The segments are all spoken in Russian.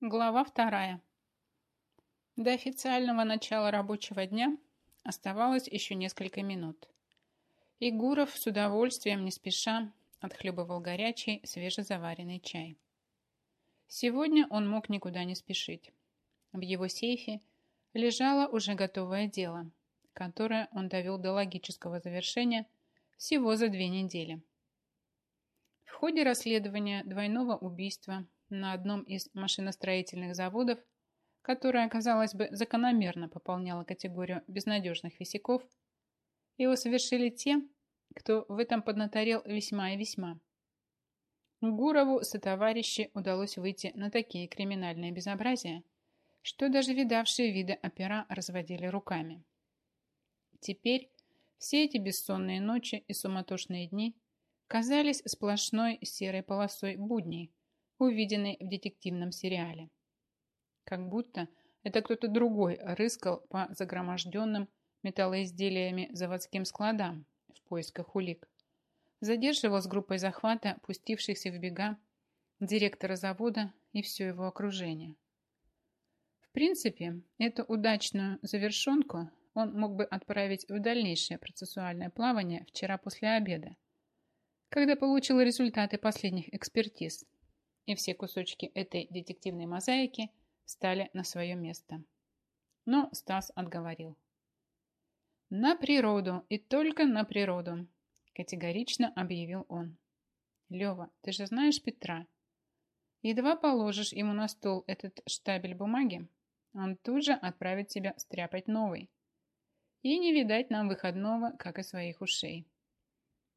Глава вторая. До официального начала рабочего дня оставалось еще несколько минут. И Гуров с удовольствием, не спеша, отхлебывал горячий, свежезаваренный чай. Сегодня он мог никуда не спешить. В его сейфе лежало уже готовое дело, которое он довел до логического завершения всего за две недели. В ходе расследования двойного убийства на одном из машиностроительных заводов, которое, казалось бы, закономерно пополняло категорию безнадежных висяков, его совершили те, кто в этом поднаторел весьма и весьма. Гурову со товарищи удалось выйти на такие криминальные безобразия, что даже видавшие виды опера разводили руками. Теперь все эти бессонные ночи и суматошные дни казались сплошной серой полосой будней, увиденный в детективном сериале. Как будто это кто-то другой рыскал по загроможденным металлоизделиями заводским складам в поисках улик. Задерживал с группой захвата пустившихся в бега директора завода и все его окружение. В принципе, эту удачную завершенку он мог бы отправить в дальнейшее процессуальное плавание вчера после обеда, когда получил результаты последних экспертиз и все кусочки этой детективной мозаики стали на свое место. Но Стас отговорил. «На природу и только на природу», категорично объявил он. «Лева, ты же знаешь Петра. Едва положишь ему на стол этот штабель бумаги, он тут же отправит тебя стряпать новый. И не видать нам выходного, как и своих ушей.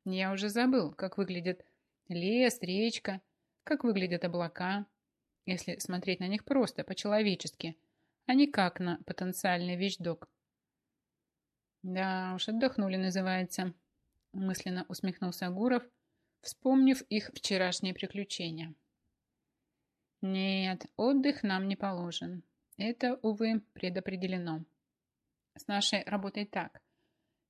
Я уже забыл, как выглядит лес, речка, как выглядят облака, если смотреть на них просто, по-человечески, а не как на потенциальный вещдок. Да уж, отдохнули, называется, мысленно усмехнулся Гуров, вспомнив их вчерашние приключения. Нет, отдых нам не положен. Это, увы, предопределено. С нашей работой так.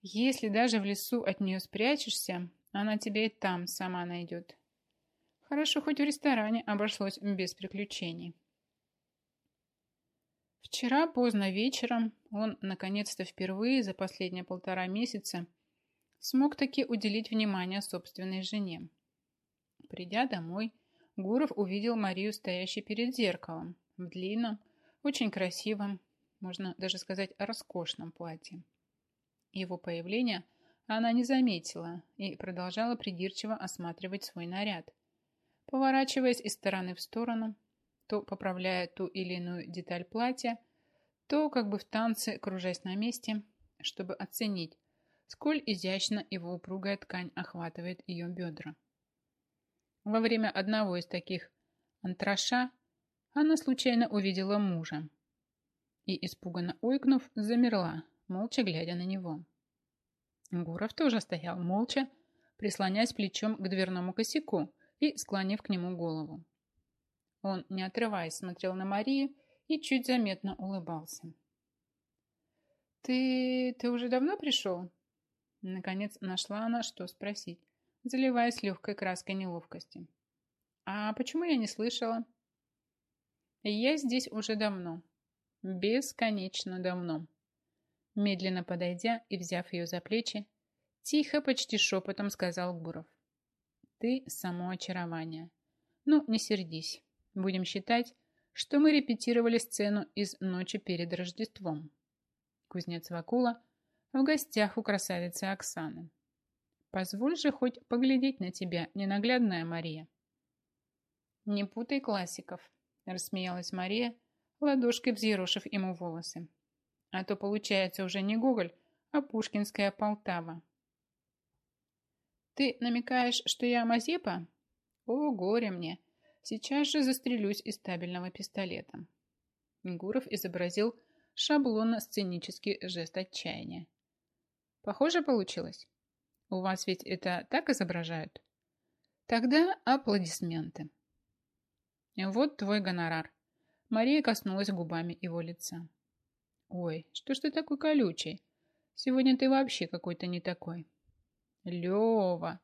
Если даже в лесу от нее спрячешься, она тебя и там сама найдет. Хорошо, хоть в ресторане обошлось без приключений. Вчера поздно вечером он, наконец-то впервые за последние полтора месяца, смог таки уделить внимание собственной жене. Придя домой, Гуров увидел Марию, стоящей перед зеркалом, в длинном, очень красивом, можно даже сказать, роскошном платье. Его появление она не заметила и продолжала придирчиво осматривать свой наряд – поворачиваясь из стороны в сторону, то поправляя ту или иную деталь платья, то как бы в танце кружась на месте, чтобы оценить, сколь изящно его упругая ткань охватывает ее бедра. Во время одного из таких антраша она случайно увидела мужа и, испуганно ойкнув, замерла, молча глядя на него. Гуров тоже стоял молча, прислонясь плечом к дверному косяку, и склонив к нему голову. Он, не отрываясь, смотрел на Марию и чуть заметно улыбался. «Ты... ты уже давно пришел?» Наконец нашла она, что спросить, заливаясь легкой краской неловкости. «А почему я не слышала?» «Я здесь уже давно. Бесконечно давно». Медленно подойдя и взяв ее за плечи, тихо, почти шепотом сказал Гуров. Ты само очарование. Ну, не сердись. Будем считать, что мы репетировали сцену из «Ночи перед Рождеством». Кузнец Вакула в гостях у красавицы Оксаны. Позволь же хоть поглядеть на тебя, ненаглядная Мария. Не путай классиков, рассмеялась Мария, ладошкой взъерошив ему волосы. А то получается уже не Гоголь, а Пушкинская Полтава. Ты намекаешь, что я Мазепа? О, горе мне. Сейчас же застрелюсь из стабильного пистолета. Гуров изобразил шаблонно-сценический жест отчаяния. Похоже получилось? У вас ведь это так изображают? Тогда аплодисменты. Вот твой гонорар. Мария коснулась губами его лица. Ой, что ж ты такой колючий? Сегодня ты вообще какой-то не такой. Лева.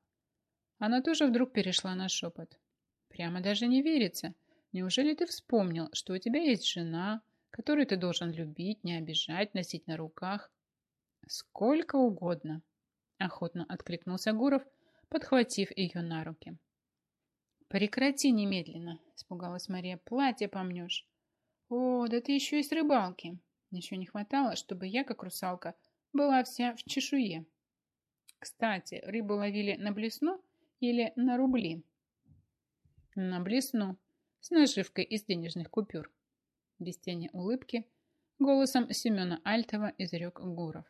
Она тоже вдруг перешла на шепот. Прямо даже не верится. Неужели ты вспомнил, что у тебя есть жена, которую ты должен любить, не обижать, носить на руках? Сколько угодно, охотно откликнулся Гуров, подхватив ее на руки. Прекрати немедленно, испугалась Мария, платье помнешь. О, да ты еще и с рыбалки. Еще не хватало, чтобы я, как русалка, была вся в чешуе. Кстати, рыбу ловили на блесну или на рубли? На блесну, с наживкой из денежных купюр. Без тени улыбки, голосом Семена Альтова изрек Гуров.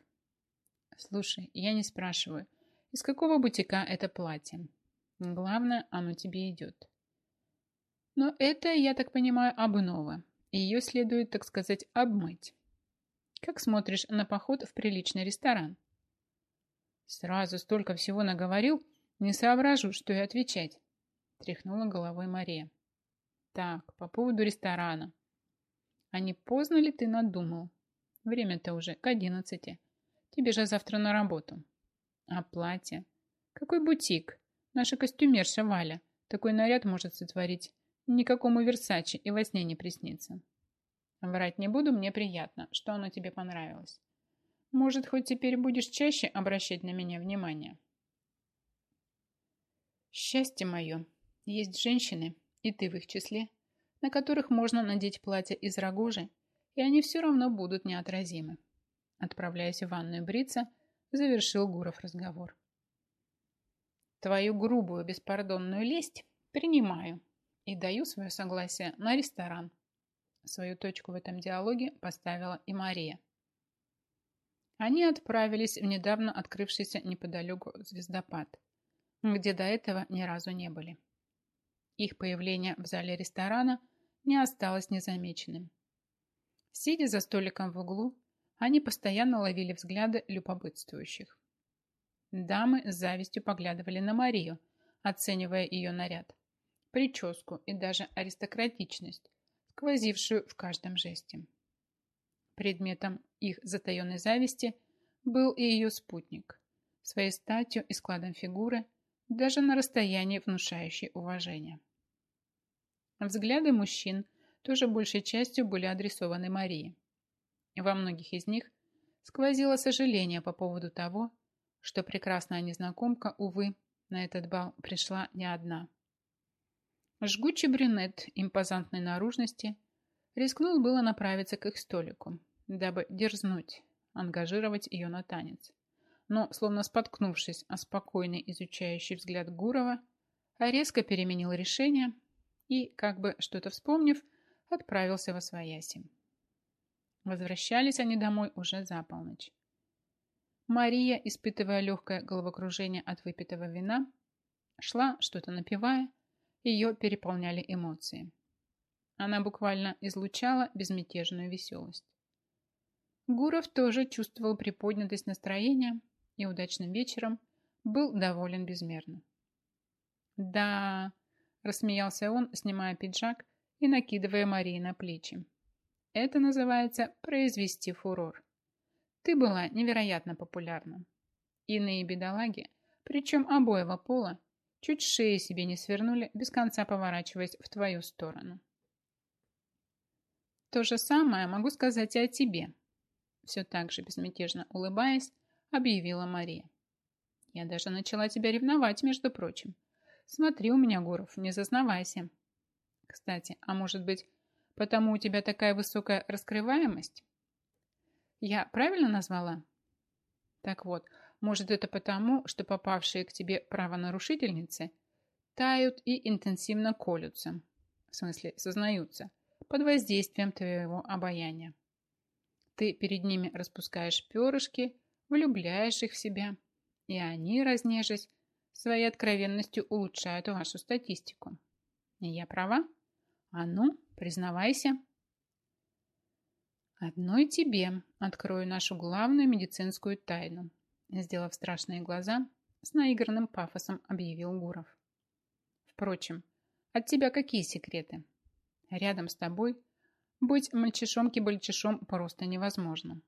Слушай, я не спрашиваю, из какого бутика это платье? Главное, оно тебе идет. Но это, я так понимаю, обнова. Ее следует, так сказать, обмыть. Как смотришь на поход в приличный ресторан? Сразу столько всего наговорил, не соображу, что и отвечать. Тряхнула головой Мария. Так, по поводу ресторана. А не поздно ли ты надумал? Время-то уже к одиннадцати. Тебе же завтра на работу. А платье? Какой бутик? Наша костюмерша Валя. Такой наряд может сотворить. Никакому Версачи и во сне не приснится. Врать не буду, мне приятно, что оно тебе понравилось. Может, хоть теперь будешь чаще обращать на меня внимание? Счастье мое. Есть женщины, и ты в их числе, на которых можно надеть платье из рогожи, и они все равно будут неотразимы. Отправляясь в ванную бриться, завершил Гуров разговор. Твою грубую беспардонную лесть принимаю и даю свое согласие на ресторан. Свою точку в этом диалоге поставила и Мария. Они отправились в недавно открывшийся неподалеку звездопад, где до этого ни разу не были. Их появление в зале ресторана не осталось незамеченным. Сидя за столиком в углу, они постоянно ловили взгляды любопытствующих. Дамы с завистью поглядывали на Марию, оценивая ее наряд, прическу и даже аристократичность, сквозившую в каждом жесте. Предметом их затаенной зависти был и ее спутник, своей статью и складом фигуры, даже на расстоянии внушающей уважение. Взгляды мужчин тоже большей частью были адресованы Марии. Во многих из них сквозило сожаление по поводу того, что прекрасная незнакомка, увы, на этот бал пришла не одна. Жгучий брюнет импозантной наружности рискнул было направиться к их столику, дабы дерзнуть, ангажировать ее на танец. Но, словно споткнувшись о спокойный изучающий взгляд Гурова, резко переменил решение и, как бы что-то вспомнив, отправился во свояси. Возвращались они домой уже за полночь. Мария, испытывая легкое головокружение от выпитого вина, шла, что-то напевая, ее переполняли эмоции. Она буквально излучала безмятежную веселость. Гуров тоже чувствовал приподнятость настроения и удачным вечером был доволен безмерно. «Да», – рассмеялся он, снимая пиджак и накидывая Марии на плечи. «Это называется произвести фурор». Ты была невероятно популярна. Иные бедолаги, причем обоего пола, чуть шеи себе не свернули, без конца поворачиваясь в твою сторону. То же самое могу сказать и о тебе. Все так же безмятежно улыбаясь, объявила Мария. Я даже начала тебя ревновать, между прочим. Смотри у меня, Гуров, не зазнавайся. Кстати, а может быть, потому у тебя такая высокая раскрываемость? Я правильно назвала? Так вот, может это потому, что попавшие к тебе правонарушительницы тают и интенсивно колются, в смысле сознаются, под воздействием твоего обаяния. Ты перед ними распускаешь перышки, влюбляешь их в себя, и они, разнежись, своей откровенностью улучшают вашу статистику. Я права? А ну, признавайся. «Одной тебе открою нашу главную медицинскую тайну», сделав страшные глаза, с наигранным пафосом объявил Гуров. «Впрочем, от тебя какие секреты? Рядом с тобой быть мальчишом-кибальчишом просто невозможно.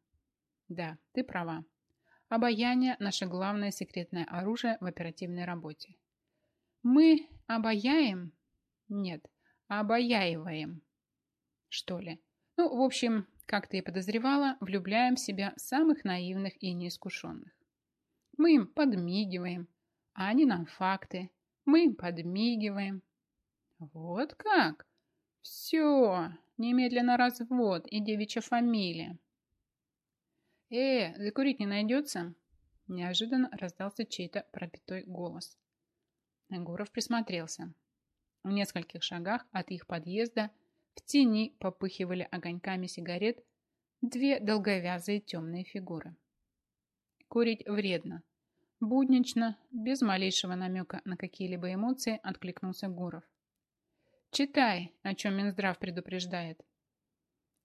Да, ты права. Обаяние – наше главное секретное оружие в оперативной работе. Мы обаяем? Нет, обаяиваем. Что ли? Ну, в общем, как ты и подозревала, влюбляем в себя самых наивных и неискушенных. Мы им подмигиваем, а они нам факты. Мы им подмигиваем. Вот как? Все, немедленно развод и девичья фамилия. Э, закурить не найдется? Неожиданно раздался чей-то пропитой голос. Гуров присмотрелся. В нескольких шагах от их подъезда в тени попыхивали огоньками сигарет две долговязые темные фигуры. Курить вредно. Буднично, без малейшего намека на какие-либо эмоции, откликнулся Гуров. «Читай, о чем Минздрав предупреждает».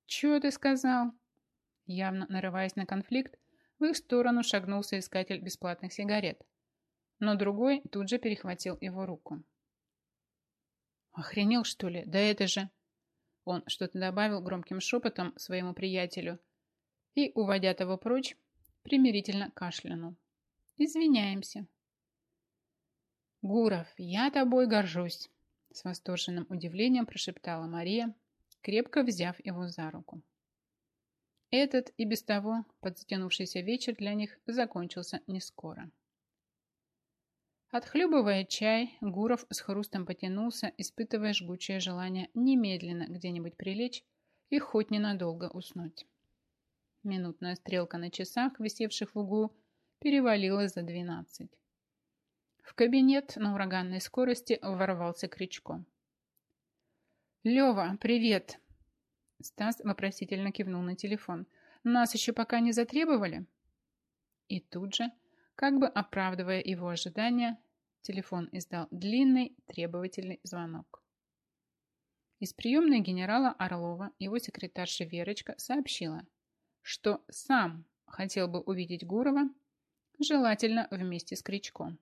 «Чего ты сказал?» Явно нарываясь на конфликт, в их сторону шагнул соискатель бесплатных сигарет, но другой тут же перехватил его руку. «Охренел, что ли? Да это же...» Он что-то добавил громким шепотом своему приятелю и, уводя того прочь, примирительно кашлянул. Извиняемся. Гуров, я тобой горжусь, с восторженным удивлением прошептала Мария, крепко взяв его за руку. Этот и без того подзатянувшийся вечер для них закончился не скоро. Отхлебывая чай, Гуров с хрустом потянулся, испытывая жгучее желание немедленно где-нибудь прилечь и хоть ненадолго уснуть. Минутная стрелка на часах, висевших в углу, перевалило за двенадцать. В кабинет на ураганной скорости ворвался Кричко. «Лева, привет!» Стас вопросительно кивнул на телефон. «Нас еще пока не затребовали?» И тут же, как бы оправдывая его ожидания, телефон издал длинный требовательный звонок. Из приемной генерала Орлова его секретарша Верочка сообщила, что сам хотел бы увидеть Гурова желательно вместе с крючком.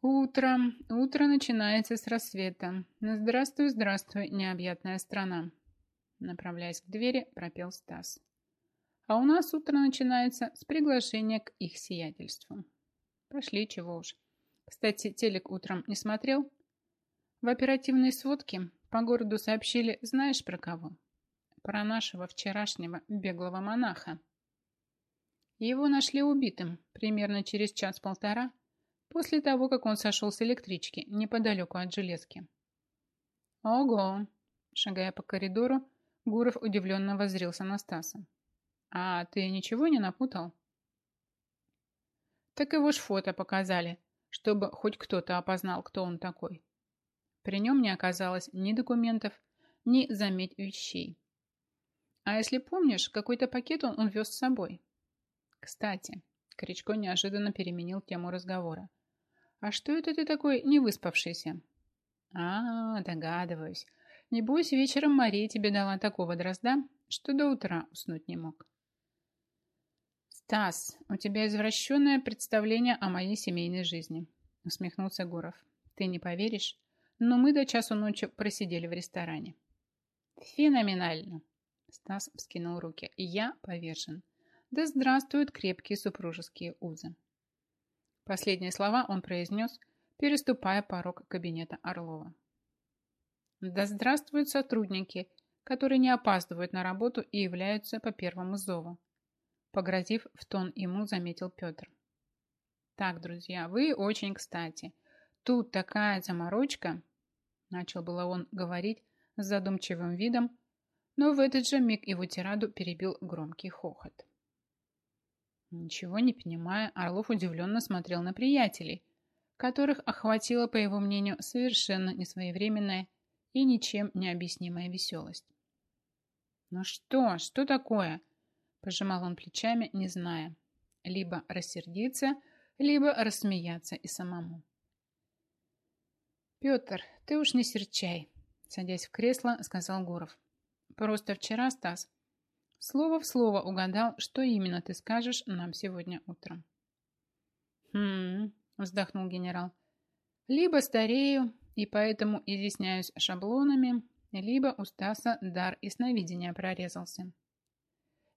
Утро, утро начинается с рассвета. Здравствуй, здравствуй, необъятная страна. Направляясь к двери, пропел Стас. А у нас утро начинается с приглашения к их сиятельству. Пошли, чего уж. Кстати, телек утром не смотрел? В оперативной сводке по городу сообщили, знаешь про кого? Про нашего вчерашнего беглого монаха. Его нашли убитым примерно через час-полтора после того, как он сошел с электрички неподалеку от железки. Ого! Шагая по коридору, Гуров удивленно воззрился на Стаса. «А ты ничего не напутал?» Так его ж фото показали, чтобы хоть кто-то опознал, кто он такой. При нем не оказалось ни документов, ни заметь вещей. А если помнишь, какой-то пакет он, он вез с собой. Кстати, Кричко неожиданно переменил тему разговора. «А что это ты такой невыспавшийся?» «А, догадываюсь. Небось, вечером Мария тебе дала такого дрозда, что до утра уснуть не мог». «Стас, у тебя извращенное представление о моей семейной жизни», усмехнулся Гуров. «Ты не поверишь, но мы до часу ночи просидели в ресторане». «Феноменально!» Стас вскинул руки. «Я повержен. Да здравствуют крепкие супружеские узы. Последние слова он произнес, переступая порог кабинета Орлова. Да здравствуют сотрудники, которые не опаздывают на работу и являются по первому зову. Погрозив в тон ему, заметил Петр. Так, друзья, вы очень кстати. Тут такая заморочка, начал было он говорить с задумчивым видом, но в этот же миг его тираду перебил громкий хохот. Ничего не понимая, Орлов удивленно смотрел на приятелей, которых охватила, по его мнению, совершенно несвоевременная и ничем не объяснимая веселость. «Ну что? Что такое?» Пожимал он плечами, не зная. Либо рассердиться, либо рассмеяться и самому. «Петр, ты уж не серчай», садясь в кресло, сказал Гуров. «Просто вчера, Стас, Слово в слово угадал, что именно ты скажешь нам сегодня утром. «Хм...» – вздохнул генерал. «Либо старею и поэтому изъясняюсь шаблонами, либо у Стаса дар ясновидения прорезался.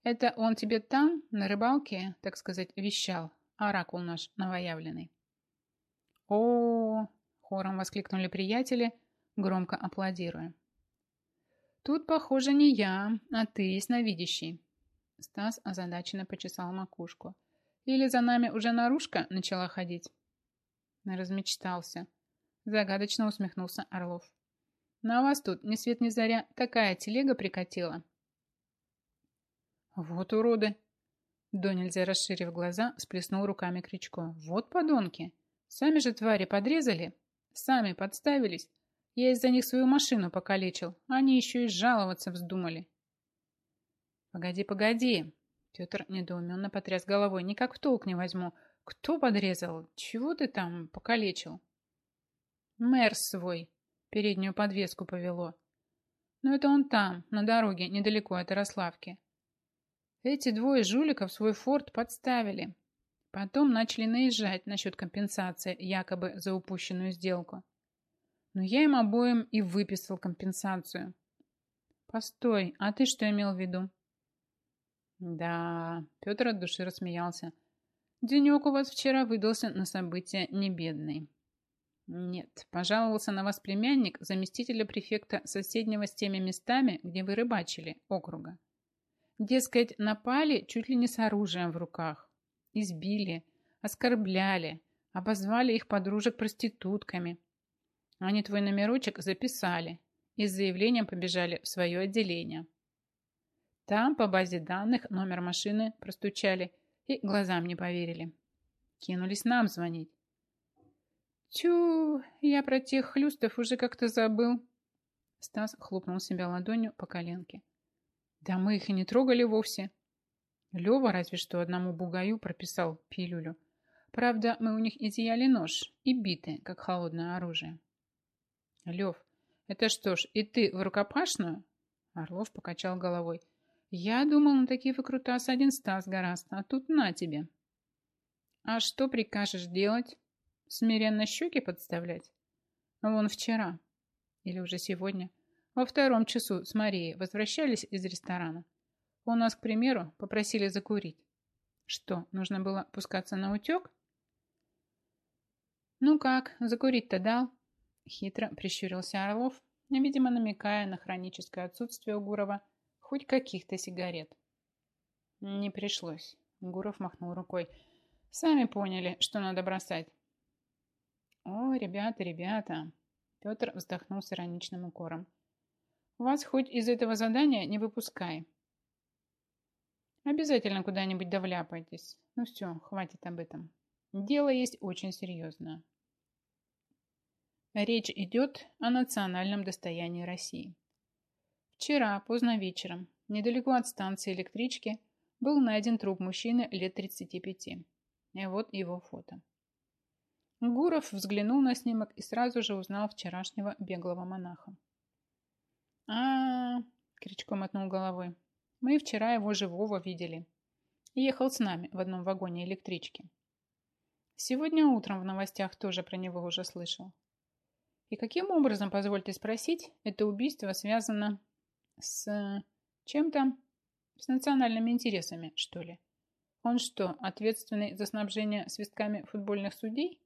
Это он тебе там, на рыбалке, так сказать, вещал, оракул наш новоявленный». «О!» – хором воскликнули приятели. громко аплодируя. «Тут, похоже, не я, а ты ясновидящий». Стас озадаченно почесал макушку. «Или за нами уже наружка начала ходить?» Размечтался. Загадочно усмехнулся Орлов. «На вас тут, ни свет ни заря, такая телега прикатила». «Вот уроды!» До нельзя расширив глаза, сплеснул руками Кричко. «Вот подонки! Сами же твари подрезали, сами подставились, я из-за них свою машину покалечил. Они еще и жаловаться вздумали. Погоди, погоди. Петр недоуменно потряс головой. Никак в толк не возьму. Кто подрезал? Чего ты там покалечил? Мэр свой. Переднюю подвеску повело. Но это он там, на дороге, недалеко от Ярославки. Эти двое жуликов свой форт подставили. Потом начали наезжать насчет компенсации якобы за упущенную сделку но я им обоим и выписал компенсацию. Постой, а ты что имел в виду? Да, Петр от души рассмеялся. Денек у вас вчера выдался на события небедный. Нет, пожаловался на вас племянник заместителя префекта соседнего с теми местами, где вы рыбачили, округа. Дескать, напали чуть ли не с оружием в руках. Избили, оскорбляли, обозвали их подружек проститутками – они твой номерочек записали и с заявлением побежали в свое отделение. Там по базе данных номер машины простучали и глазам не поверили. Кинулись нам звонить. Тю, я про тех хлюстов уже как-то забыл. Стас хлопнул себя ладонью по коленке. Да мы их и не трогали вовсе. Лева разве что одному бугаю прописал пилюлю. Правда, мы у них изъяли нож и биты, как холодное оружие. Лев, это что ж, и ты в рукопашную? Орлов покачал головой. Я думал, на такие выкрутасы один Стас гораст, а тут на тебе. А что прикажешь делать? Смиренно щеки подставлять? Вон вчера, или уже сегодня, во втором часу с Марией возвращались из ресторана. У нас, к примеру, попросили закурить. Что, нужно было пускаться на утек? Ну как, закурить-то дал? Хитро прищурился Орлов, видимо, намекая на хроническое отсутствие у Гурова хоть каких-то сигарет. Не пришлось. Гуров махнул рукой. Сами поняли, что надо бросать. О, ребята, ребята. Петр вздохнул с ироничным укором. Вас хоть из этого задания не выпускай. Обязательно куда-нибудь довляпайтесь. Ну все, хватит об этом. Дело есть очень серьезное. Речь идет о национальном достоянии России. Вчера, поздно вечером, недалеко от станции электрички, был найден труп мужчины лет 35. И вот его фото. Гуров взглянул на снимок и сразу же узнал вчерашнего беглого монаха. а, -а, -а Кричко мотнул головой. «Мы вчера его живого видели. Ехал с нами в одном вагоне электрички. Сегодня утром в новостях тоже про него уже слышал. И каким образом, позвольте спросить, это убийство связано с чем-то, с национальными интересами, что ли? Он что, ответственный за снабжение свистками футбольных судей?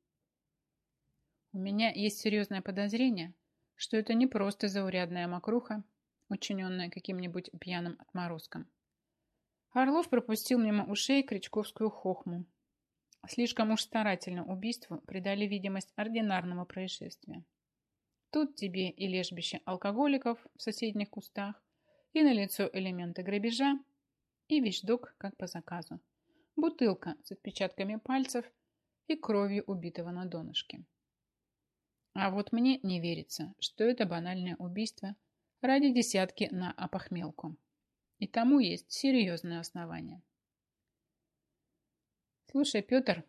У меня есть серьезное подозрение, что это не просто заурядная мокруха, учиненная каким-нибудь пьяным отморозком. Орлов пропустил мимо ушей крючковскую хохму. Слишком уж старательно убийству придали видимость ординарного происшествия. Тут тебе и лежбище алкоголиков в соседних кустах, и на лицо элементы грабежа, и вещдок, как по заказу. Бутылка с отпечатками пальцев и кровью убитого на донышке. А вот мне не верится, что это банальное убийство ради десятки на опохмелку. И тому есть серьезное основание. Слушай, Петр,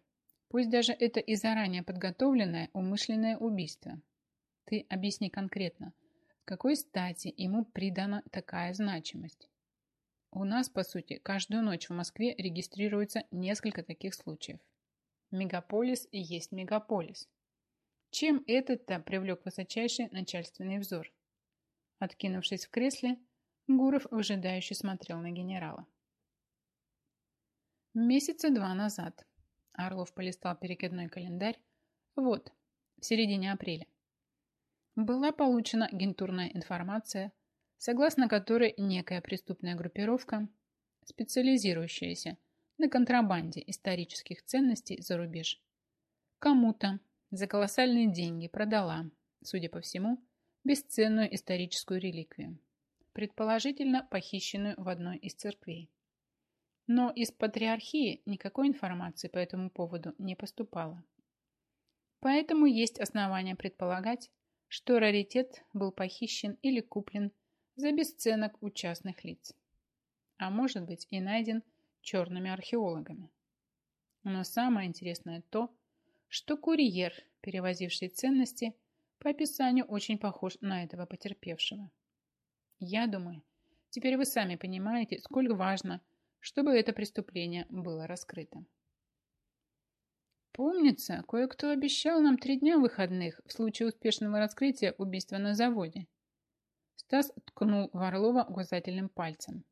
пусть даже это и заранее подготовленное умышленное убийство – ты объясни конкретно, с какой стати ему придана такая значимость? У нас, по сути, каждую ночь в Москве регистрируется несколько таких случаев. Мегаполис и есть мегаполис. Чем этот-то привлек высочайший начальственный взор? Откинувшись в кресле, Гуров выжидающе смотрел на генерала. Месяца два назад Орлов полистал перекидной календарь. Вот, в середине апреля. Была получена агентурная информация, согласно которой некая преступная группировка, специализирующаяся на контрабанде исторических ценностей за рубеж, кому-то за колоссальные деньги продала, судя по всему, бесценную историческую реликвию, предположительно похищенную в одной из церквей. Но из патриархии никакой информации по этому поводу не поступало. Поэтому есть основания предполагать, что раритет был похищен или куплен за бесценок у частных лиц, а может быть и найден черными археологами. Но самое интересное то, что курьер, перевозивший ценности, по описанию очень похож на этого потерпевшего. Я думаю, теперь вы сами понимаете, сколь важно, чтобы это преступление было раскрыто. Помнится, кое-кто обещал нам три дня выходных в случае успешного раскрытия убийства на заводе. Стас ткнул в указательным пальцем.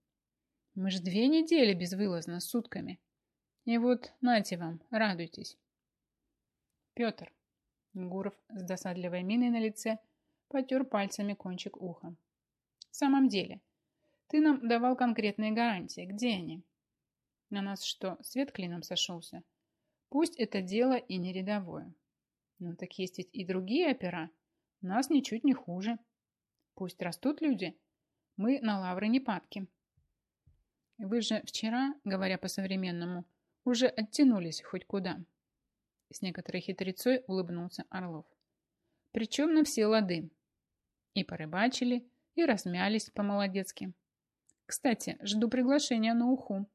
Мы ж две недели безвылазно, сутками. И вот, нате вам, радуйтесь. Петр. Гуров с досадливой миной на лице потер пальцами кончик уха. В самом деле, ты нам давал конкретные гарантии. Где они? На нас что, свет клином сошелся? Пусть это дело и не рядовое. Но так есть ведь и другие опера. Нас ничуть не хуже. Пусть растут люди. Мы на лавры не падки. Вы же вчера, говоря по-современному, уже оттянулись хоть куда. С некоторой хитрецой улыбнулся Орлов. Причем на все лады. И порыбачили, и размялись по-молодецки. Кстати, жду приглашения на уху.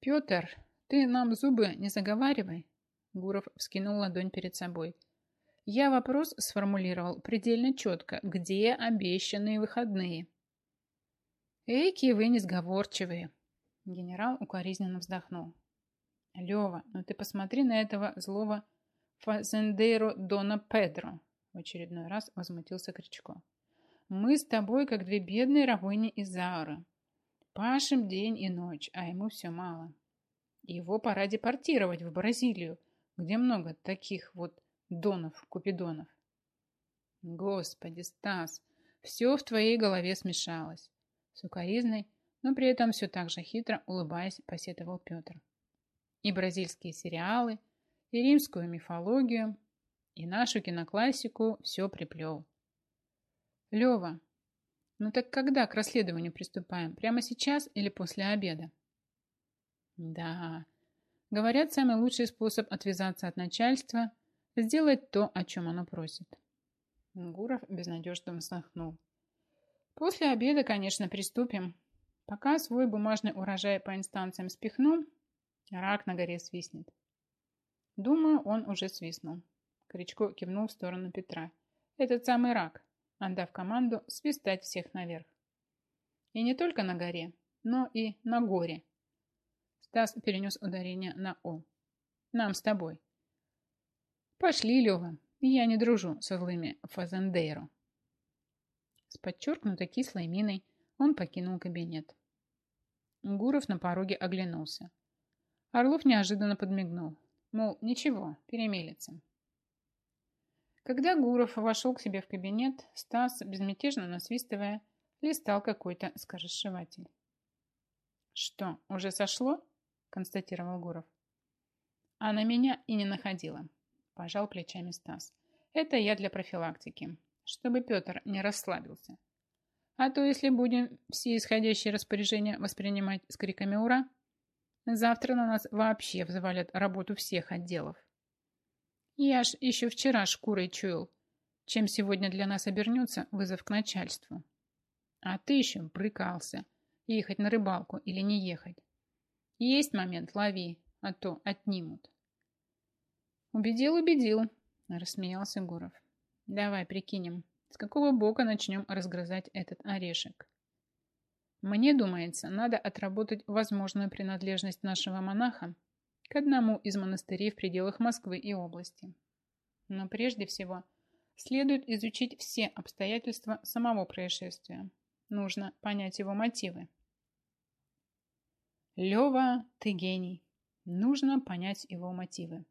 Петр, «Ты нам зубы не заговаривай!» Гуров вскинул ладонь перед собой. «Я вопрос сформулировал предельно четко. Где обещанные выходные?» «Эки вы несговорчивые!» Генерал укоризненно вздохнул. «Лева, ну ты посмотри на этого злого Фазендейро Дона Педро!» В очередной раз возмутился Кричко. «Мы с тобой, как две бедные рабыни из Заора. Пашем день и ночь, а ему все мало. Его пора депортировать в Бразилию, где много таких вот донов-купидонов. Господи, Стас, все в твоей голове смешалось. Сукаризной, но при этом все так же хитро, улыбаясь, посетовал Петр. И бразильские сериалы, и римскую мифологию, и нашу киноклассику все приплел. Лева, ну так когда к расследованию приступаем? Прямо сейчас или после обеда? Да, говорят, самый лучший способ отвязаться от начальства – сделать то, о чем оно просит. Гуров безнадежно вздохнул. После обеда, конечно, приступим. Пока свой бумажный урожай по инстанциям спихну, рак на горе свистнет. Думаю, он уже свистнул. Кричко кивнул в сторону Петра. Этот самый рак, отдав команду свистать всех наверх. И не только на горе, но и на горе, Стас перенес ударение на «о». «Нам с тобой». «Пошли, Лева. Я не дружу со злыми Фазендейро». С подчеркнутой кислой миной он покинул кабинет. Гуров на пороге оглянулся. Орлов неожиданно подмигнул. Мол, ничего, перемелется. Когда Гуров вошел к себе в кабинет, Стас, безмятежно насвистывая, листал какой-то скоросшиватель. «Что, уже сошло?» Констатировал Гуров. А на меня и не находила, пожал плечами Стас. Это я для профилактики, чтобы Петр не расслабился. А то, если будем все исходящие распоряжения воспринимать с криками «Ура!», завтра на нас вообще взвалят работу всех отделов. Я ж еще вчера шкурой чуял, чем сегодня для нас обернется вызов к начальству. А ты еще брыкался, ехать на рыбалку или не ехать. Есть момент, лови, а то отнимут. Убедил, убедил, рассмеялся Гуров. Давай прикинем, с какого бока начнем разгрызать этот орешек. Мне думается, надо отработать возможную принадлежность нашего монаха к одному из монастырей в пределах Москвы и области. Но прежде всего следует изучить все обстоятельства самого происшествия. Нужно понять его мотивы. Лева, ты гений. Нужно понять его мотивы.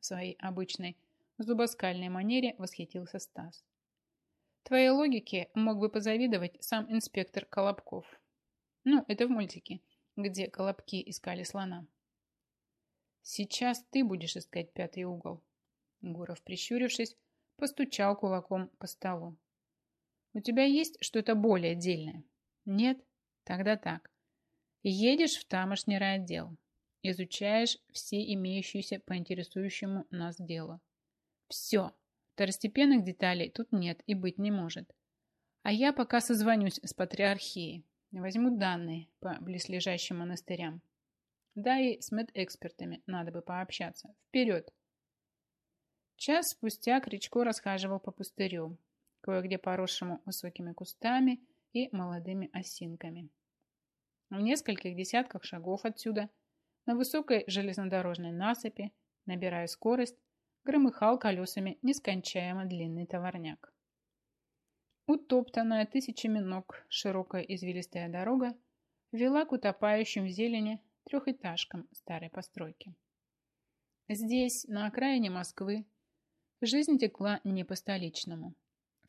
В своей обычной зубоскальной манере восхитился Стас. Твоей логике мог бы позавидовать сам инспектор Колобков. Ну, это в мультике, где Колобки искали слона. Сейчас ты будешь искать пятый угол. Гуров, прищурившись, постучал кулаком по столу. У тебя есть что-то более отдельное? Нет? Тогда так. Едешь в тамошний райотдел. Изучаешь все имеющиеся по интересующему нас дело. Все. Второстепенных деталей тут нет и быть не может. А я пока созвонюсь с патриархией. Возьму данные по близлежащим монастырям. Да и с медэкспертами надо бы пообщаться. Вперед! Час спустя Кричко расхаживал по пустырю, кое-где поросшему высокими кустами и молодыми осинками. В нескольких десятках шагов отсюда, на высокой железнодорожной насыпи, набирая скорость, громыхал колесами нескончаемо длинный товарняк. Утоптанная тысячами ног широкая извилистая дорога вела к утопающим в зелени трехэтажкам старой постройки. Здесь, на окраине Москвы, Жизнь текла не по-столичному,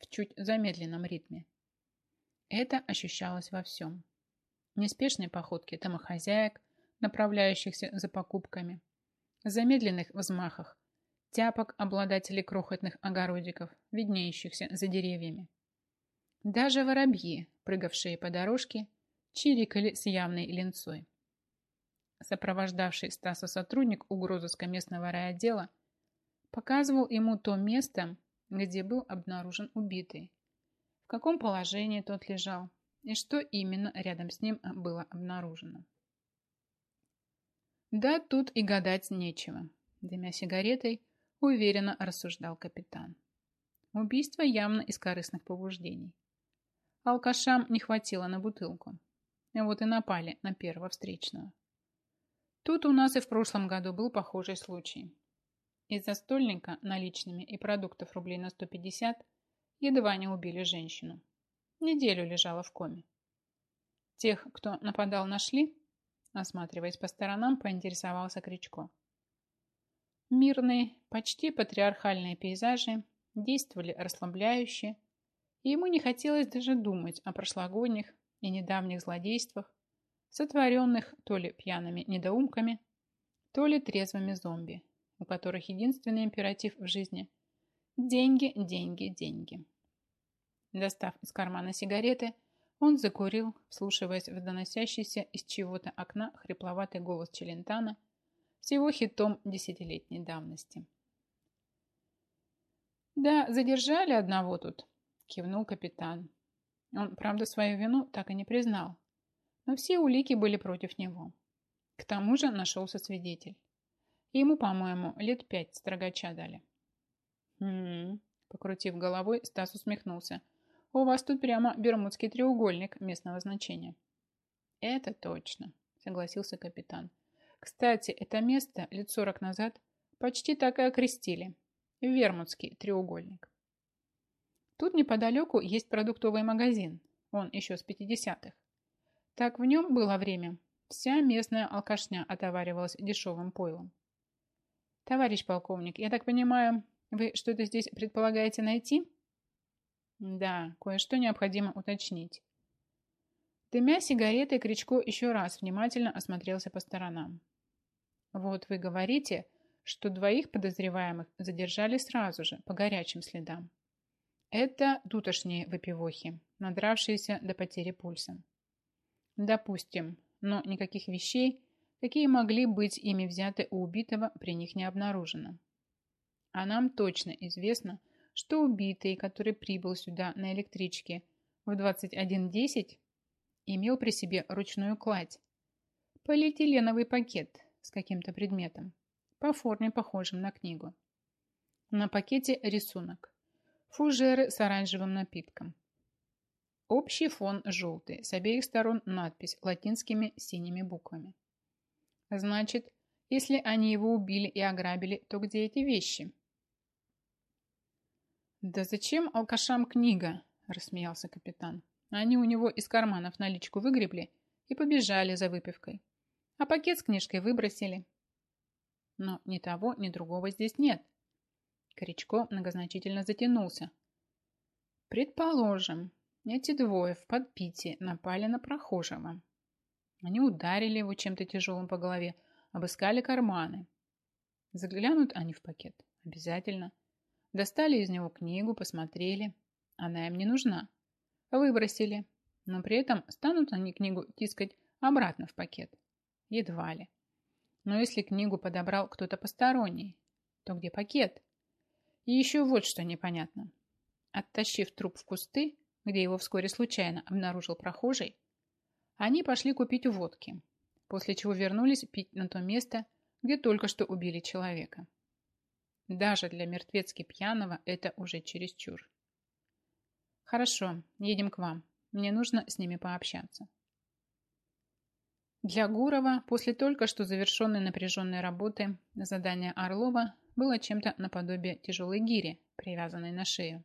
в чуть замедленном ритме. Это ощущалось во всем. Неспешной походке домохозяек, направляющихся за покупками, замедленных взмахах, тяпок обладателей крохотных огородиков, виднеющихся за деревьями. Даже воробьи, прыгавшие по дорожке, чирикали с явной ленцой. Сопровождавший Стаса сотрудник угрозыска местного райотдела – показывал ему то место, где был обнаружен убитый, в каком положении тот лежал и что именно рядом с ним было обнаружено. Да, тут и гадать нечего, дымя сигаретой, уверенно рассуждал капитан. Убийство явно из корыстных побуждений. Алкашам не хватило на бутылку. Вот и напали на первого встречного. Тут у нас и в прошлом году был похожий случай. Из-за стольника наличными и продуктов рублей на 150 едва не убили женщину. Неделю лежала в коме. Тех, кто нападал, нашли? Осматриваясь по сторонам, поинтересовался Кричко. Мирные, почти патриархальные пейзажи действовали расслабляюще, и ему не хотелось даже думать о прошлогодних и недавних злодействах, сотворенных то ли пьяными недоумками, то ли трезвыми зомби, у которых единственный императив в жизни – деньги, деньги, деньги. Достав из кармана сигареты, он закурил, вслушиваясь в доносящийся из чего-то окна хрипловатый голос Челентана с его хитом десятилетней давности. «Да, задержали одного тут», – кивнул капитан. Он, правда, свою вину так и не признал, но все улики были против него. К тому же нашелся свидетель. Ему, по-моему, лет пять строгача дали. «М-м-м», покрутив головой, Стас усмехнулся. «У вас тут прямо бермудский треугольник местного значения». «Это точно», согласился капитан. «Кстати, это место лет сорок назад почти так и окрестили. Вермутский треугольник». Тут неподалеку есть продуктовый магазин, он еще с 50-х. Так в нем было время. Вся местная алкашня отоваривалась дешевым пойлом. Товарищ полковник, я так понимаю, вы что-то здесь предполагаете найти? Да, кое-что необходимо уточнить. Дымя сигаретой, Кричко еще раз внимательно осмотрелся по сторонам. Вот вы говорите, что двоих подозреваемых задержали сразу же, по горячим следам. Это тутошние выпивохи, надравшиеся до потери пульса. Допустим, но никаких вещей какие могли быть ими взяты у убитого, при них не обнаружено. А нам точно известно, что убитый, который прибыл сюда на электричке в 21.10, имел при себе ручную кладь, полиэтиленовый пакет с каким-то предметом, по форме похожим на книгу. На пакете рисунок. Фужеры с оранжевым напитком. Общий фон желтый, с обеих сторон надпись латинскими синими буквами. Значит, если они его убили и ограбили, то где эти вещи? Да зачем алкашам книга? Рассмеялся капитан. Они у него из карманов наличку выгребли и побежали за выпивкой. А пакет с книжкой выбросили. Но ни того, ни другого здесь нет. Корячко многозначительно затянулся. Предположим, эти двое в подпитии напали на прохожего. Они ударили его чем-то тяжелым по голове, обыскали карманы. Заглянут они в пакет? Обязательно. Достали из него книгу, посмотрели. Она им не нужна. Выбросили. Но при этом станут они книгу тискать обратно в пакет. Едва ли. Но если книгу подобрал кто-то посторонний, то где пакет? И еще вот что непонятно. Оттащив труп в кусты, где его вскоре случайно обнаружил прохожий, они пошли купить водки, после чего вернулись пить на то место, где только что убили человека. Даже для мертвецки пьяного это уже чересчур. Хорошо, едем к вам. Мне нужно с ними пообщаться. Для Гурова после только что завершенной напряженной работы задание Орлова было чем-то наподобие тяжелой гири, привязанной на шею.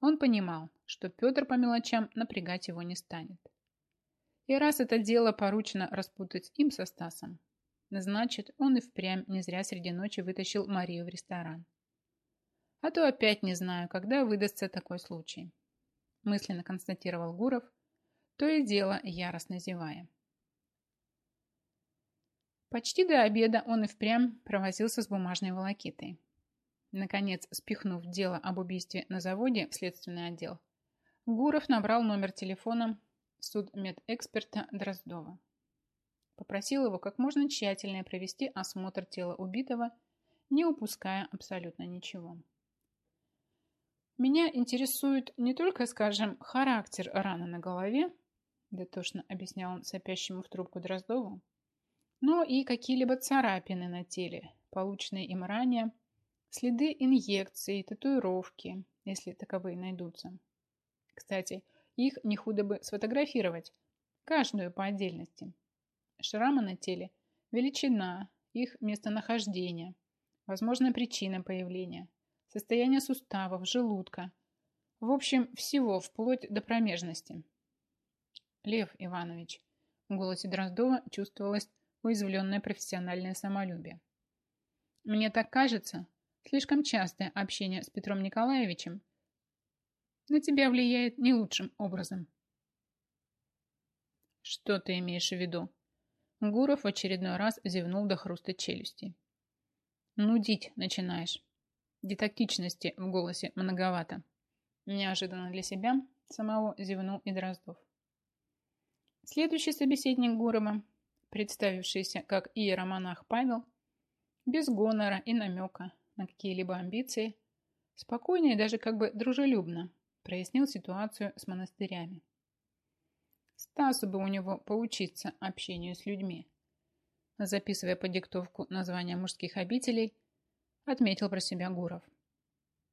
Он понимал, что Петр по мелочам напрягать его не станет. И раз это дело поручено распутать им со Стасом, значит, он и впрямь не зря среди ночи вытащил Марию в ресторан. А то опять не знаю, когда выдастся такой случай. Мысленно констатировал Гуров, то и дело яростно зевая. Почти до обеда он и впрямь провозился с бумажной волокитой. Наконец, спихнув дело об убийстве на заводе в следственный отдел, Гуров набрал номер телефона судмедэксперта Дроздова. Попросил его как можно тщательнее провести осмотр тела убитого, не упуская абсолютно ничего. Меня интересует не только, скажем, характер раны на голове, дотошно объяснял он сопящему в трубку Дроздову, но и какие-либо царапины на теле, полученные им ранее, следы инъекций, татуировки, если таковые найдутся. Кстати, их не худо бы сфотографировать, каждую по отдельности. Шрамы на теле, величина, их местонахождение, возможная причина появления, состояние суставов, желудка. В общем, всего, вплоть до промежности. Лев Иванович, в голосе Дроздова чувствовалось уязвленное профессиональное самолюбие. Мне так кажется, слишком частое общение с Петром Николаевичем на тебя влияет не лучшим образом. Что ты имеешь в виду? Гуров в очередной раз зевнул до хруста челюсти. Нудить начинаешь. Детактичности в голосе многовато. Неожиданно для себя самого зевнул и Дроздов. Следующий собеседник Гурова, представившийся как иеромонах Павел, без гонора и намека на какие-либо амбиции, спокойно и даже как бы дружелюбно прояснил ситуацию с монастырями. Стасу бы у него поучиться общению с людьми. Записывая по диктовку названия мужских обителей, отметил про себя Гуров.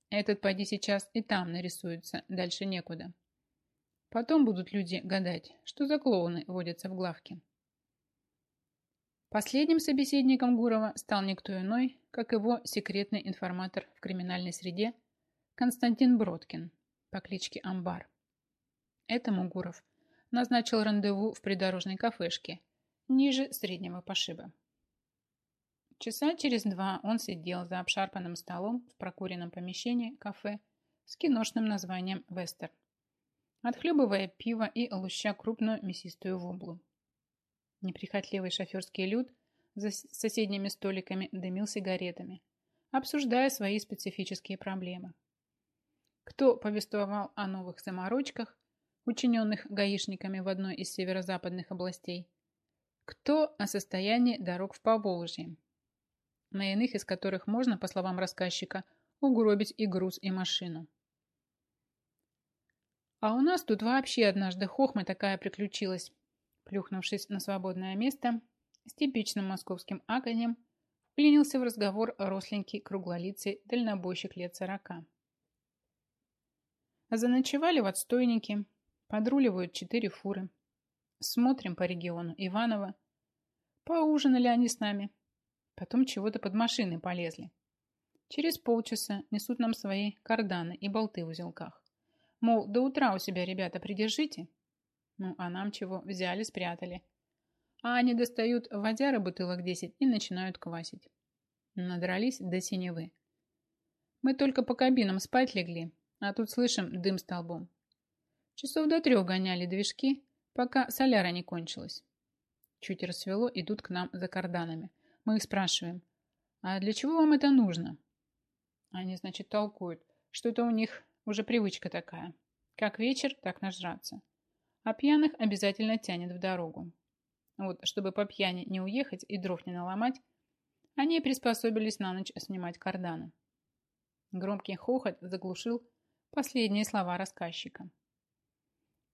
Этот поди сейчас и там нарисуется, дальше некуда. Потом будут люди гадать, что за клоуны водятся в главке. Последним собеседником Гурова стал никто иной, как его секретный информатор в криминальной среде Константин Бродкин, по кличке Амбар. Этому Гуров назначил рандеву в придорожной кафешке, ниже среднего пошиба. Часа через два он сидел за обшарпанным столом в прокуренном помещении кафе с киношным названием «Вестер», отхлебывая пиво и луща крупную мясистую воблу. Неприхотливый шоферский люд за соседними столиками дымил сигаретами, обсуждая свои специфические проблемы кто повествовал о новых заморочках, учиненных гаишниками в одной из северо-западных областей, кто о состоянии дорог в Поволжье, на иных из которых можно, по словам рассказчика, угробить и груз, и машину. А у нас тут вообще однажды хохма такая приключилась. Плюхнувшись на свободное место, с типичным московским аканем, вклинился в разговор росленький круглолицый дальнобойщик лет сорока. Заночевали в отстойнике, подруливают четыре фуры. Смотрим по региону Иваново. Поужинали они с нами. Потом чего-то под машины полезли. Через полчаса несут нам свои карданы и болты в узелках. Мол, до утра у себя, ребята, придержите. Ну, а нам чего? Взяли, спрятали. А они достают водяры бутылок 10 и начинают квасить. Надрались до синевы. Мы только по кабинам спать легли, а тут слышим дым столбом. Часов до трех гоняли движки, пока соляра не кончилась. Чуть рассвело, идут к нам за карданами. Мы их спрашиваем, а для чего вам это нужно? Они, значит, толкуют, что это у них уже привычка такая. Как вечер, так нажраться. А пьяных обязательно тянет в дорогу. Вот, чтобы по пьяни не уехать и дров не наломать, они приспособились на ночь снимать карданы. Громкий хохот заглушил последние слова рассказчика.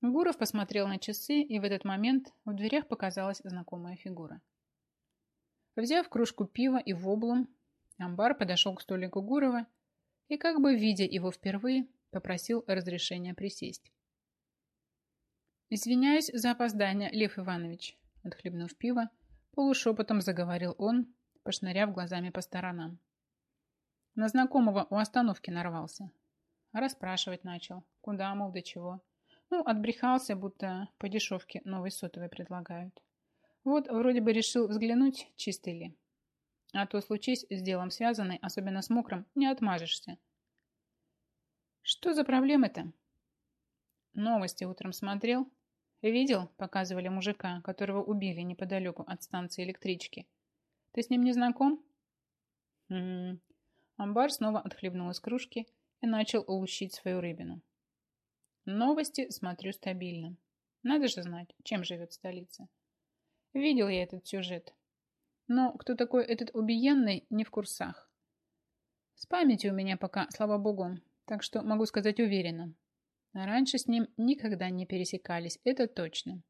Гуров посмотрел на часы, и в этот момент в дверях показалась знакомая фигура. Взяв кружку пива и воблом, Амбар подошел к столику Гурова и, как бы видя его впервые, попросил разрешения присесть. «Извиняюсь за опоздание, Лев Иванович», — отхлебнув пиво, полушепотом заговорил он, пошныряв глазами по сторонам. На знакомого у остановки нарвался. Расспрашивать начал, куда, мол, до чего. Ну, отбрехался, будто по дешевке новый сотовый предлагают. Вот, вроде бы решил взглянуть, чистый ли. А то случись с делом связанный, особенно с мокрым, не отмажешься. Что за проблемы-то? Новости утром смотрел. Видел, показывали мужика, которого убили неподалеку от станции электрички. Ты с ним не знаком? М -м -м. Амбар снова отхлебнул из кружки и начал улучшить свою рыбину. Новости смотрю стабильно. Надо же знать, чем живет столица. Видел я этот сюжет. Но кто такой этот убиенный, не в курсах. С памятью у меня пока, слава богу, так что могу сказать уверенно. Раньше с ним никогда не пересекались, это точно.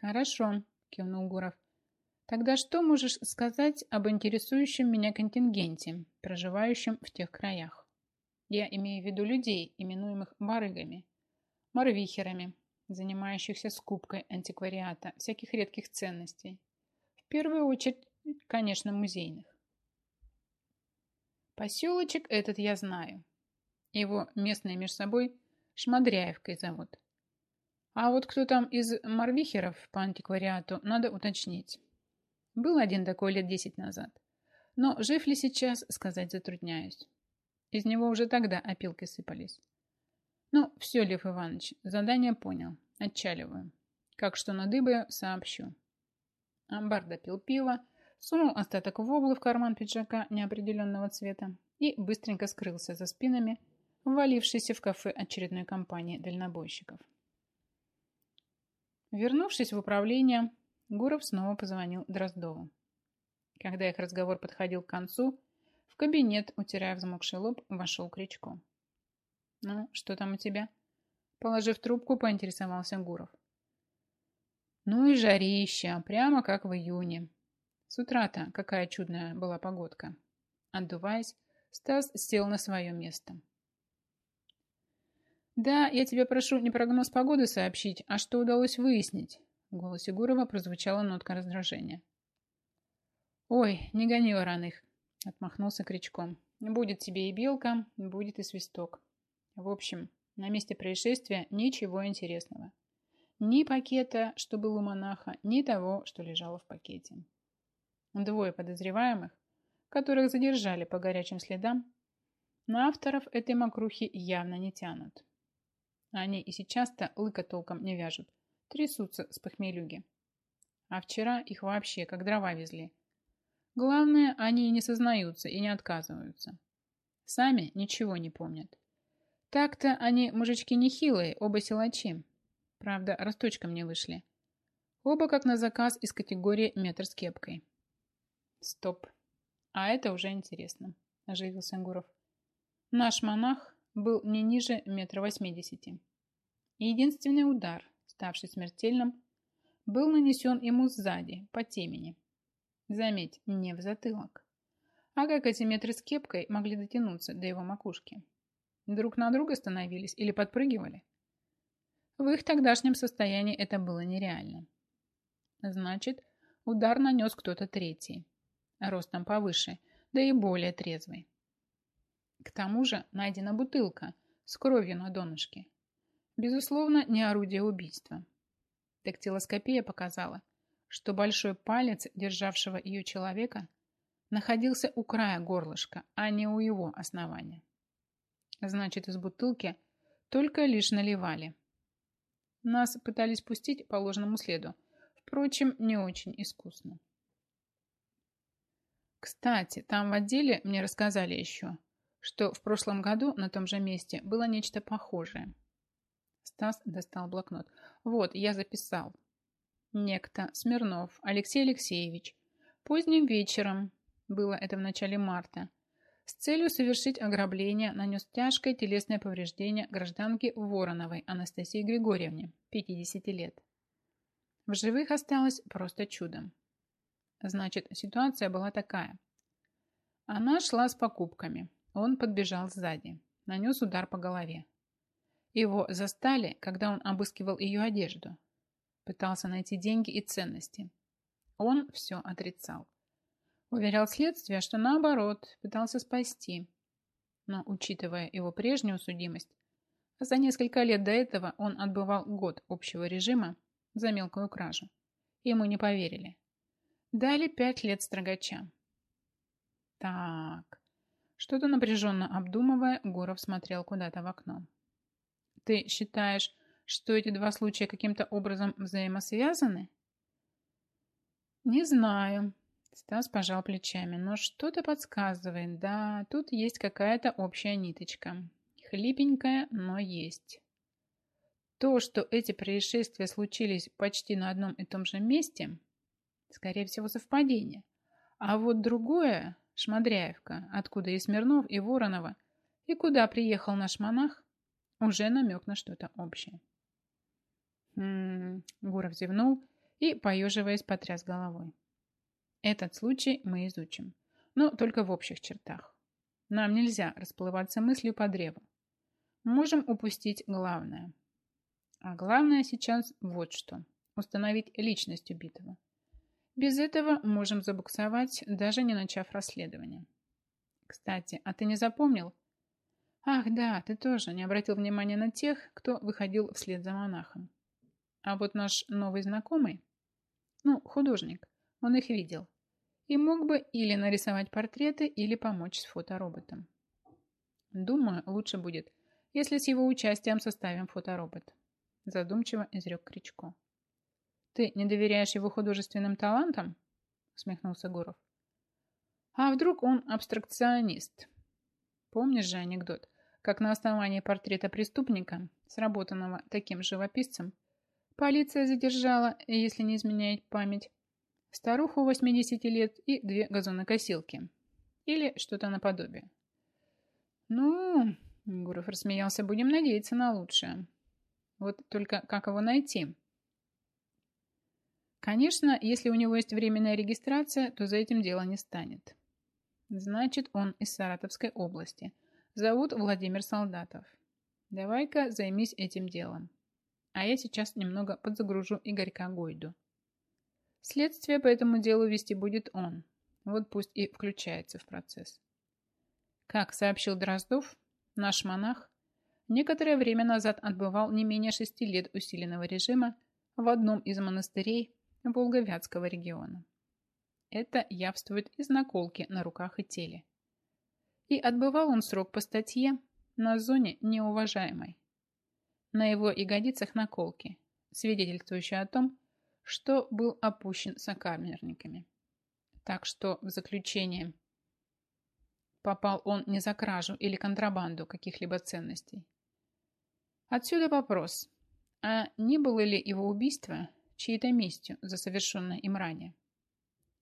Хорошо, кивнул Гуров. Тогда что можешь сказать об интересующем меня контингенте, проживающем в тех краях? Я имею в виду людей, именуемых барыгами, марвихерами, занимающихся скупкой антиквариата, всяких редких ценностей. В первую очередь, конечно, музейных. Поселочек этот я знаю. Его местные между собой Шмадряевкой зовут. А вот кто там из марвихеров по антиквариату, надо уточнить. Был один такой лет десять назад. Но жив ли сейчас, сказать затрудняюсь. Из него уже тогда опилки сыпались. Ну, все, Лев Иванович, задание понял. Отчаливаю. Как что надыбаю, сообщу. Амбар допил пиво, сунул остаток воблы в карман пиджака неопределенного цвета и быстренько скрылся за спинами ввалившейся в кафе очередной компании дальнобойщиков. Вернувшись в управление, Гуров снова позвонил Дроздову. Когда их разговор подходил к концу, в кабинет, утирая взмокший лоб, вошел Кричко. «Ну, что там у тебя?» Положив трубку, поинтересовался Гуров. «Ну и жарища, прямо как в июне. С утра-то какая чудная была погодка». Отдуваясь, Стас сел на свое место. «Да, я тебя прошу не прогноз погоды сообщить, а что удалось выяснить?» В голосе Гурова прозвучала нотка раздражения. «Ой, не гони вороных. Отмахнулся крючком. Будет тебе и белка, будет и свисток. В общем, на месте происшествия ничего интересного. Ни пакета, что был у монаха, ни того, что лежало в пакете. Двое подозреваемых, которых задержали по горячим следам, на авторов этой мокрухи явно не тянут. Они и сейчас-то лыка толком не вяжут, трясутся с похмелюги. А вчера их вообще как дрова везли – Главное, они не сознаются, и не отказываются. Сами ничего не помнят. Так-то они мужички нехилые, оба силачи. Правда, росточком не вышли. Оба как на заказ из категории метр с кепкой. Стоп. А это уже интересно, оживился Гуров. Наш монах был не ниже метра восьмидесяти. Единственный удар, ставший смертельным, был нанесен ему сзади, по темени. Заметь, не в затылок. А как эти метры с кепкой могли дотянуться до его макушки? Друг на друга становились или подпрыгивали? В их тогдашнем состоянии это было нереально. Значит, удар нанес кто-то третий, ростом повыше, да и более трезвый. К тому же найдена бутылка с кровью на донышке. Безусловно, не орудие убийства. Дактилоскопия показала – что большой палец державшего ее человека находился у края горлышка, а не у его основания. Значит, из бутылки только лишь наливали. Нас пытались пустить по ложному следу, впрочем, не очень искусно. Кстати, там в отделе мне рассказали еще, что в прошлом году на том же месте было нечто похожее. Стас достал блокнот. Вот, я записал. Некто Смирнов Алексей Алексеевич поздним вечером, было это в начале марта, с целью совершить ограбление нанес тяжкое телесное повреждение гражданке Вороновой Анастасии Григорьевне, 50 лет. В живых осталось просто чудом. Значит, ситуация была такая. Она шла с покупками. Он подбежал сзади, нанес удар по голове. Его застали, когда он обыскивал ее одежду. Пытался найти деньги и ценности. Он все отрицал. Уверял следствие, что наоборот, пытался спасти. Но, учитывая его прежнюю судимость, за несколько лет до этого он отбывал год общего режима за мелкую кражу. Ему не поверили. Дали пять лет строгача. Так, что-то напряженно обдумывая, Гуров смотрел куда-то в окно. Ты считаешь, что эти два случая каким-то образом взаимосвязаны? Не знаю. Стас пожал плечами, но что-то подсказывает. Да, тут есть какая-то общая ниточка. Хлипенькая, но есть. То, что эти происшествия случились почти на одном и том же месте, скорее всего, совпадение. А вот другое, Шмадряевка, откуда и Смирнов, и Воронова, и куда приехал наш монах, уже намек на что-то общее. М-м, Гуров зевнул и, поеживаясь, потряс головой. Этот случай мы изучим, но только в общих чертах. Нам нельзя расплываться мыслью по древу. Можем упустить главное. А главное сейчас вот что. Установить личность убитого. Без этого можем забуксовать, даже не начав расследование. Кстати, а ты не запомнил, Ах, да, ты тоже не обратил внимания на тех, кто выходил вслед за монахом. А вот наш новый знакомый, ну, художник, он их видел. И мог бы или нарисовать портреты, или помочь с фотороботом. Думаю, лучше будет, если с его участием составим фоторобот. Задумчиво изрек Кричко. Ты не доверяешь его художественным талантам? Усмехнулся Гуров. А вдруг он абстракционист? Помнишь же анекдот? как на основании портрета преступника, сработанного таким живописцем, полиция задержала, если не изменяет память, старуху 80 лет и две газонокосилки. Или что-то наподобие. Ну, Гуров рассмеялся, будем надеяться на лучшее. Вот только как его найти? Конечно, если у него есть временная регистрация, то за этим дело не станет. Значит, он из Саратовской области – Зовут Владимир Солдатов. Давай-ка займись этим делом. А я сейчас немного подзагружу Игорька Гойду. Следствие по этому делу вести будет он. Вот пусть и включается в процесс. Как сообщил Дроздов, наш монах некоторое время назад отбывал не менее шести лет усиленного режима в одном из монастырей Волговятского региона. Это явствует из наколки на руках и теле и отбывал он срок по статье на зоне неуважаемой. На его ягодицах наколки, свидетельствующие о том, что был опущен сокамерниками. Так что в заключение попал он не за кражу или контрабанду каких-либо ценностей. Отсюда вопрос, а не было ли его убийство чьей-то местью за совершенное им ранее?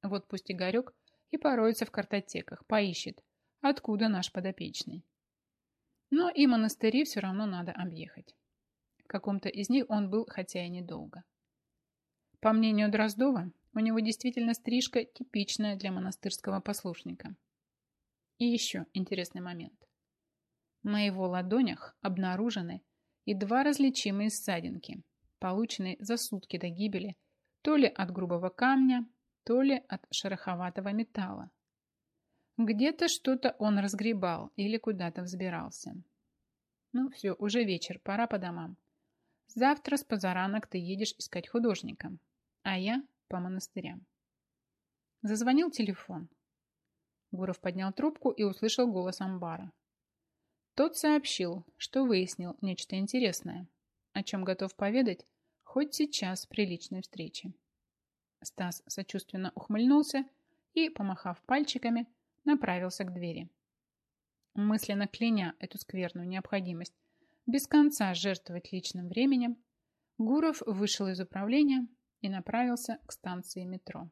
Вот пусть Игорек и пороется в картотеках, поищет, откуда наш подопечный. Но и монастыри все равно надо объехать. Каком-то из них он был, хотя и недолго. По мнению Дроздова, у него действительно стрижка типичная для монастырского послушника. И еще интересный момент. На его ладонях обнаружены и два различимые ссадинки, полученные за сутки до гибели то ли от грубого камня, то ли от шероховатого металла, где-то что-то он разгребал или куда-то взбирался. Ну все, уже вечер, пора по домам. Завтра с позаранок ты едешь искать художника, а я по монастырям. Зазвонил телефон. Гуров поднял трубку и услышал голос амбара. Тот сообщил, что выяснил нечто интересное, о чем готов поведать хоть сейчас при личной встрече. Стас сочувственно ухмыльнулся и, помахав пальчиками, направился к двери. Мысленно кляня эту скверную необходимость без конца жертвовать личным временем, Гуров вышел из управления и направился к станции метро.